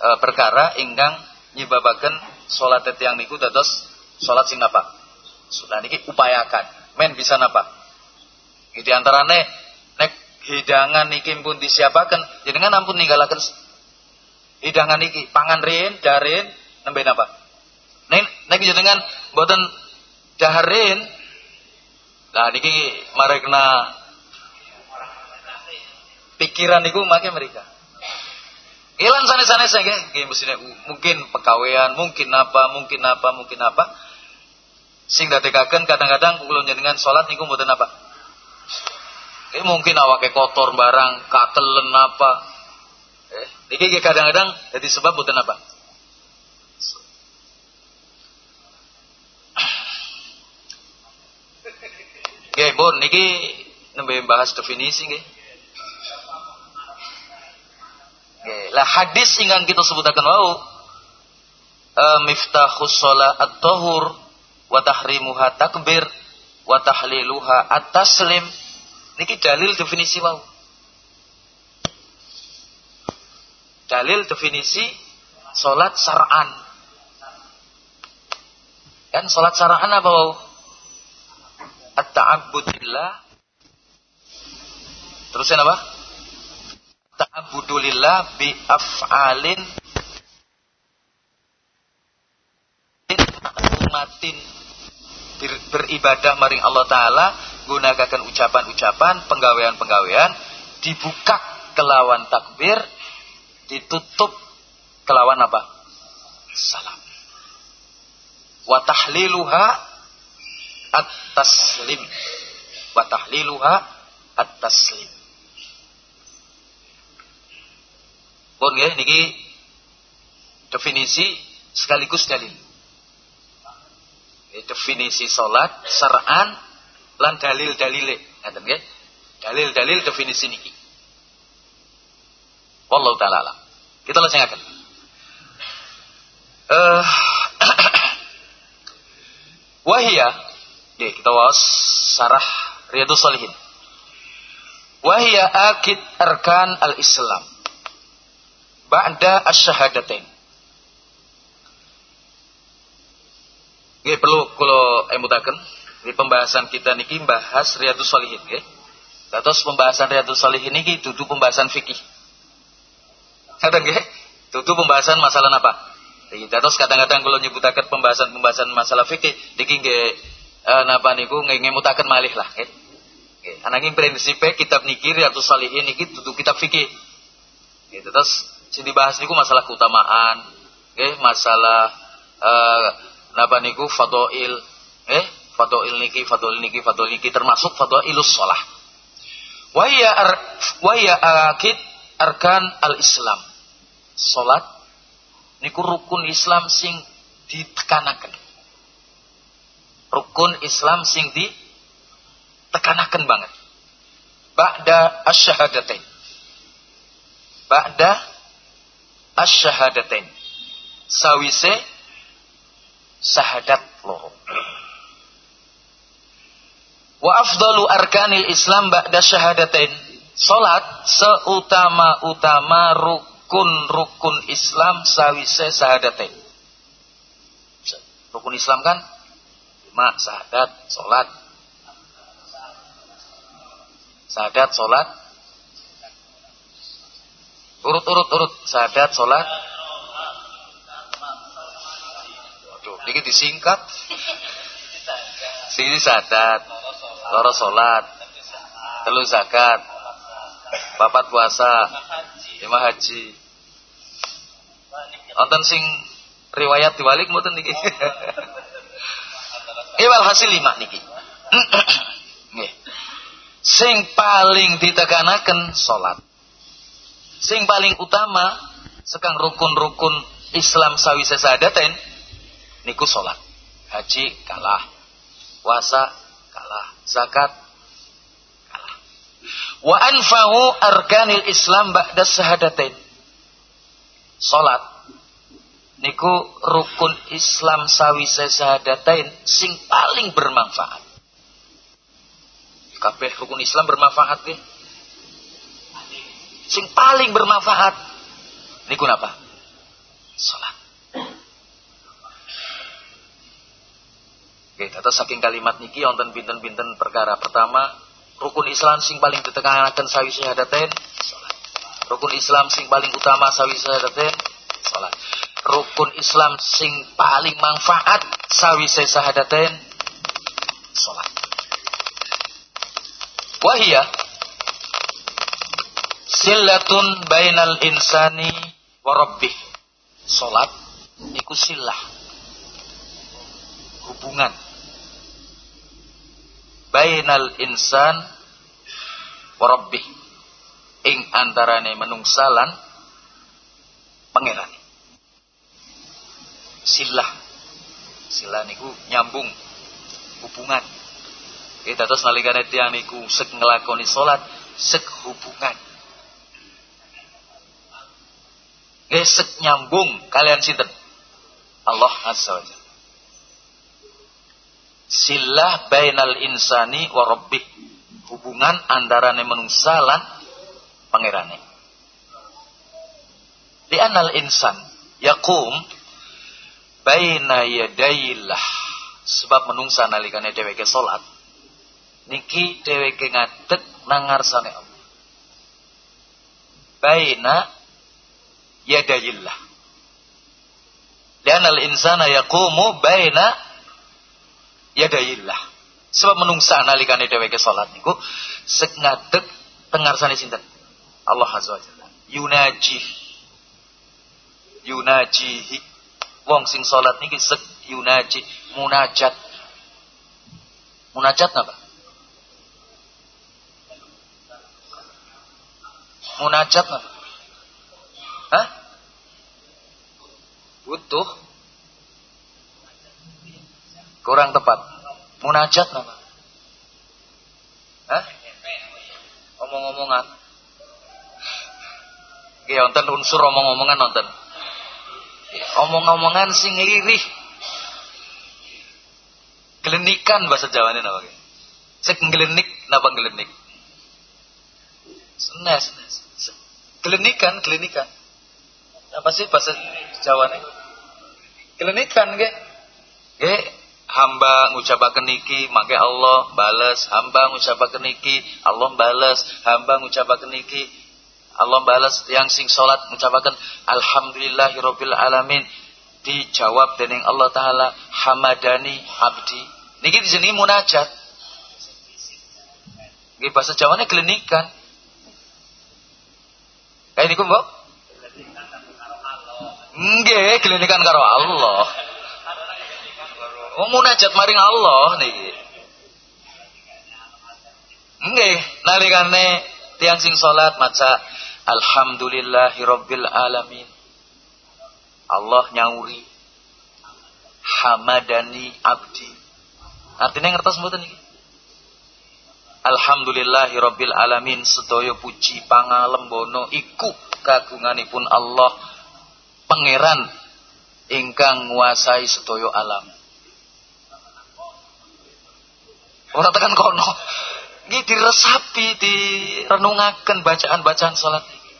e, perkara ingkang nyebabaken salat tiyang niku dados salat sing napa? Sudah niki upayakan. Men bisa napa? Di antarane nek hidangan niki pun disiapaken, jenengan ampun ninggalaken hidangan niki pangan rin, darin nembe napa? Nek nek jenengan mboten daharin Nah niki marekna pikiran niku make mereka. Ilan sana-sana saja, mungkin pegawaian, mungkin apa, mungkin apa, mungkin apa. Sing dadekaken kadang-kadang kula jenengan salat niku mboten apa. Eh mungkin awake kotor barang, katelen apa. Eh, niki kadang-kadang jadi sebab mboten apa. Oke, pun niki nembe bahas definisi nggih. Nggih, lah hadis ingkang kita sebutaken wau uh, miftahus shalah at-tahur wa tahrimuha takbir wa tahliluha at-taslim niki dalil definisi wau. Dalil definisi salat syar'an. Kan salat syar'an apa wau? At-ta'abbudillah. Terusin apa? Ta'abbudulillah bi af'alin umatin ber, beribadah maring Allah taala gunakan ucapan-ucapan penggawean-penggawean dibuka kelawan takbir ditutup kelawan apa? Salam. Wa tahliluha at-taslim. Wa tahliluha at-taslim. Pun ya niki definisi sekaligus dalil definisi salat ser'an lan dalil-dalile ngaten nggih dalil-dalil definisi niki wallahu taala kita lajengaken eh wahia Oke, kita was sarah Riyadus Salihin. Wahia akid arkan al-Islam. Ba'da asyhadatain. Oke, perlu kalau emutaken di pembahasan kita niki bahas Riyadus Salihin, nggih. Terus pembahasan Riyadus Salihin niki dudu pembahasan fikih. Ngaten nggih? Dudu pembahasan masalah apa? Terus kadang-kadang kalau nyebutaken pembahasan-pembahasan masalah fikih niki nggih uh, napa niku ngemutaken malih lah nggih. Nggih, ananging prinsipe kitab niki Riyadhus Shalihin niki dudu kitab fikih. Gitu. Terus sing dibahas niku masalah keutamaan, nggih, masalah uh, napa niku fadail, nggih, fadail niki, fadail niki, fadail niki termasuk fadailus shalah. Wa ar, wa akid arkan al-Islam. Salat niku rukun Islam sing ditekanaken rukun Islam sing di tekanaken banget. Ba'da asyhadatain. Ba'da asyhadatain. Sawise syahadat loro. Wa afdalu arkanil Islam ba'da syahadatain. Salat seutama-utama rukun-rukun Islam sawise syahadatain. Rukun Islam kan lima sahadat sholat sahadat sholat urut urut urut ini disingkat. Sini sahadat loro sholat. Telu zakat. Papat puasa. Lima haji. Nonton sing riwayat diwalik mboten niki? Ewal hasil lima niki. Nggih. Sing paling ditekanaken salat. Sing paling utama sekang rukun-rukun Islam sawise sadaten niku salat. Haji kalah. Puasa kalah. Zakat kalah. Wa anfahu arkanil Islam ba'da sahadatain. Salat niku rukun Islam sawise syahadatain sing paling bermanfaat. Kabeh rukun Islam bermanfaat nggih. Sing paling bermanfaat niku napa? Salat. Oke, atau saking kalimat niki wonten pinten-pinten perkara. Pertama, rukun Islam sing paling ditekanaken sawise syahadatain salat. Rukun Islam sing paling utama sawise syahadatain salat rukun Islam sing paling manfaat sawise sahadatain salat. Wahia silatun bainal insani wa rabbih. Salat iku silah. Hubungan bainal insan wa rabbih. Ing antarane menungsalan pangeran silah silah niku nyambung hubungan Kita terus nalikane tiang niku sek ngelakoni salat, sek hubungan. Gesek nyambung kalian sinten? Allah Azza wa Jalla. Silah bainal insani wa rabbih. Hubungan antara menungsa lan pangerane. Di anal insan yakum baina yadayillah. Sebab menungsa nalikane dheweke salat. Niki dheweke ngadeg nang ngarsane Allah. Baina yadayillah. Dan al insana yaqumu baina yadayillah. Sebab menungsa nalikane dheweke salat niku sek ngadeg tengarsane sinten? Allah Azza wa Jalla. Yunaji. Yunajihi. Wong sing salat niki sek yunaji munajat. Munajat napa? Munajat napa? Hah? Butuh. Kurang tepat. Munajat nama. Hah? Omong-omongan. Ya, nonton unsur omong-omongan nonton. Omong-omongan sing lirih. Gelenikan bahasa Jawa ini apa? Sek gelenik, napa gelenik? Senes. Gelenikan, gelenikan. Apa sih bahasa Jawa nih? Gelenikan ke? Ke hamba ngucapaken niki make Allah balas, hamba ngucapaken niki Allah balas, hamba ngucapaken niki Allah balas yang sing salat ngucapaken alhamdulillahirabbil alamin dijawab dening Allah taala hamadani abdi. Niki dijenengi munajat. Nggih bahasa Jawane gelenikan. Kayak niku, Mbok? Nggih, gelenikan karo Allah. Oh munajat maring Allah niki. Nggih, nalikane tiang sing salat maca alhamdulillahirabbil alamin. Allah nyauri hamadani abdi. Artinya ngertos mboten niki? Alhamdulillahirabbil alamin sedaya puji pangalembono iku kagunganipun Allah pangeran ingkang nguasai sedaya alam. Ora tekan kono. Nggih diresapi, direnungaken bacaan-bacaan salat iki.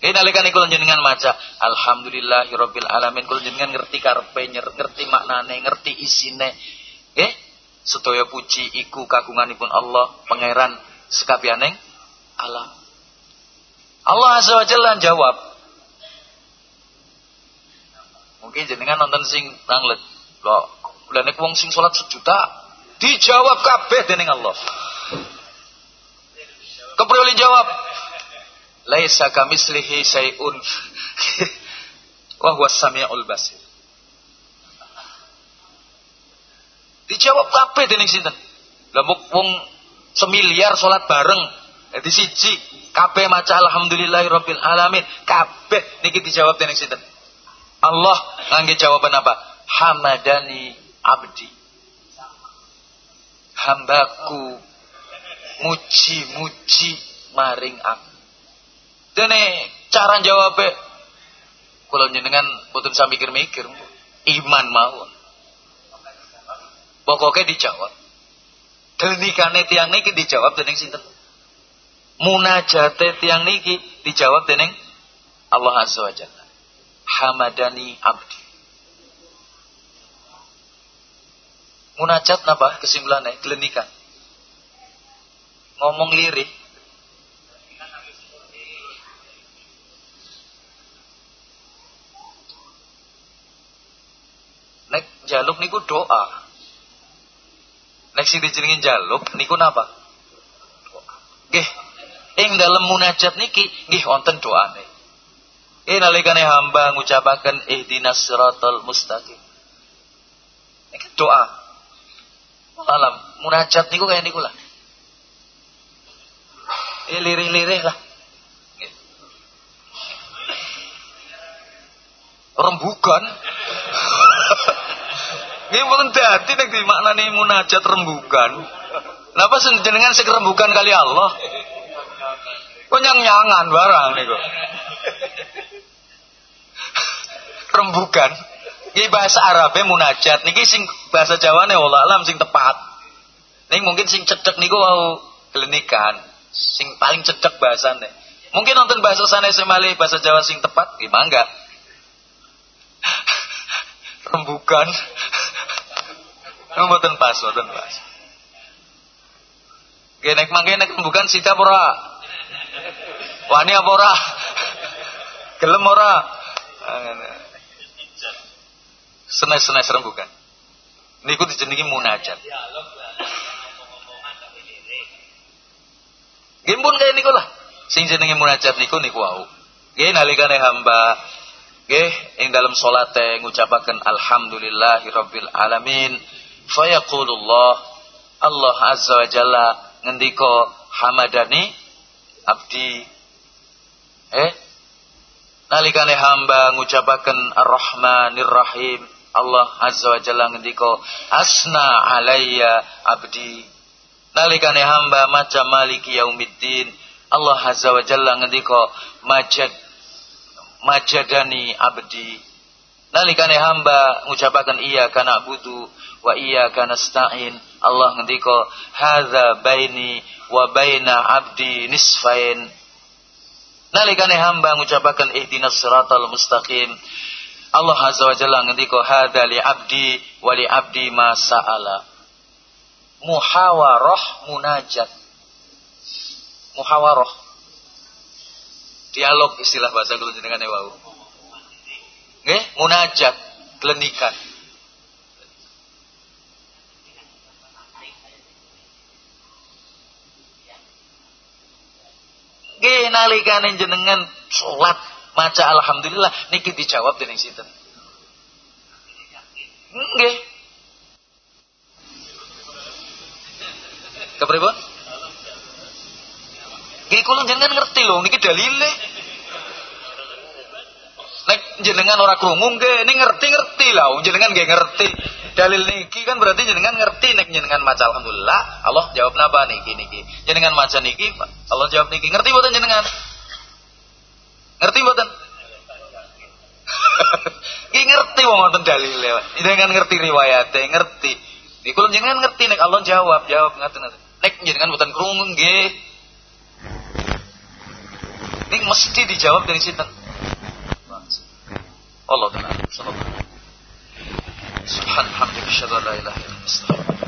Nggih nalika jenengan maca alhamdulillahirabbil alamin jenengan ngerti karepe, ngerti maknane, ngerti isine. Nggih, sedaya puji iku kagunganipun Allah, pangeran sekabianing alam. Allah Azza wa Jalla jawab, Mungkin jenengan nonton sing tanglet. Loh, bulan wong sing salat sejuta dijawab kabeh dening Allah. Kepriye jawab? Laisa kamislihi sayun. Wa huwa samiul basir. Dijawab kabeh dening sinten? Lah wong semiliar salat bareng di siji kabeh maca alhamdulillahirabbil alamin kabeh niki dijawab dening sinten? Allah ngangge jawaban apa? Hamadani abdi. Hambaku muji-muji maring aku. Dene cara jawabnya kalau jenengan boten sampai mikir-mikir iman mawon. Pokoknya dijawab. Denikane tiang niki dijawab dening sinten? Munajate tiang niki dijawab dening Allah Azza wa Jalla hamadani abdi. Munajat napa kesimpulannya? Gelenikan. Ngomong lirik. Nek jaluk niku doa. Nek sing dijenengin jaluk niku napa? Nggih. Ing dalam munajat niki nggih wonten doane. Eh nalikane hamba ngucapaken ihdinas siratal mustaqim. Doa. Alam munajat niku kaya niku lah. Lirih-lirih lah. Rembugan. Ini mboten dadi nek dimaknani munajat rembugan. Napa jenengan sekerembukan kali Allah? Kok nyang-nyangan barang niku. Rembukan. Iki bahasa Arabe munajat niki sing bahasa Jawane wala alam sing tepat. Ning mungkin sing cedek niku wau gelenikan. Sing paling cedek bahasane. Mungkin nonton bahasa sana semali bahasa Jawa sing tepat gimana enggak? Rembukan. Mboten pas, mboten pas. Genek mangke nek rembukan sita ora? Wani apa ora? Gelem ora? Senes-senes rembukan. Niku dijenengi munajat. Gimpun kaya niku lah. Sing jenenge munajat niku niku wau. Nggih nalikane hamba nggih ing dalam salate ngucapaken alhamdulillahirabbil alamin fayaqulullah Allah azza wa jalla ngendika hamadani abdi eh nalikane hamba ngucapaken arrahmanir rahim Allah azza wa jalla ngendika asna alayya abdi. Nalikane hamba maca maliki yaumiddin. Allah Azza wa Jalla ngendika majad majadani abdi. Nalikane hamba ngucapaken iya kana budu wa iya kana stain. Allah ngendika hadza baini wa baina abdi nisfain. Nalikane hamba ngucapaken ihdinas siratal mustaqim Allah Azza wa Jalla ngendika hadza li abdi wa li abdi ma sa'ala. Muhawarah munajat. Muhawarah. Dialog istilah bahasa kula jenengane wau. Nggih munajat glenikan nggih nalikane jenengan salat maca alhamdulillah niki dijawab dening sinten nggih kepripun Nggih kula jenengan ngerti lho niki dalile. Nek jenengan ora krungu nggih, ning ngerti-ngerti lah, jenengan nggih ngerti. Dalil niki kan berarti jenengan ngerti nek jenengan maca alhamdulillah, Allah jawab napa niki niki. Jenengan maca niki, Allah jawab niki. Ngerti mboten jenengan? Ngerti mboten? Ki ngerti wong wonten dalile. Jenengan ngerti riwayate, ngerti. Niku jenengan ngerti nek Allah jawab, jawab ngaten. Nek jenengan mboten krungu nggih. Ini mesti dijawab dari situ. Allah Taala. Subhanallah. Subhanallah. Subhanallah.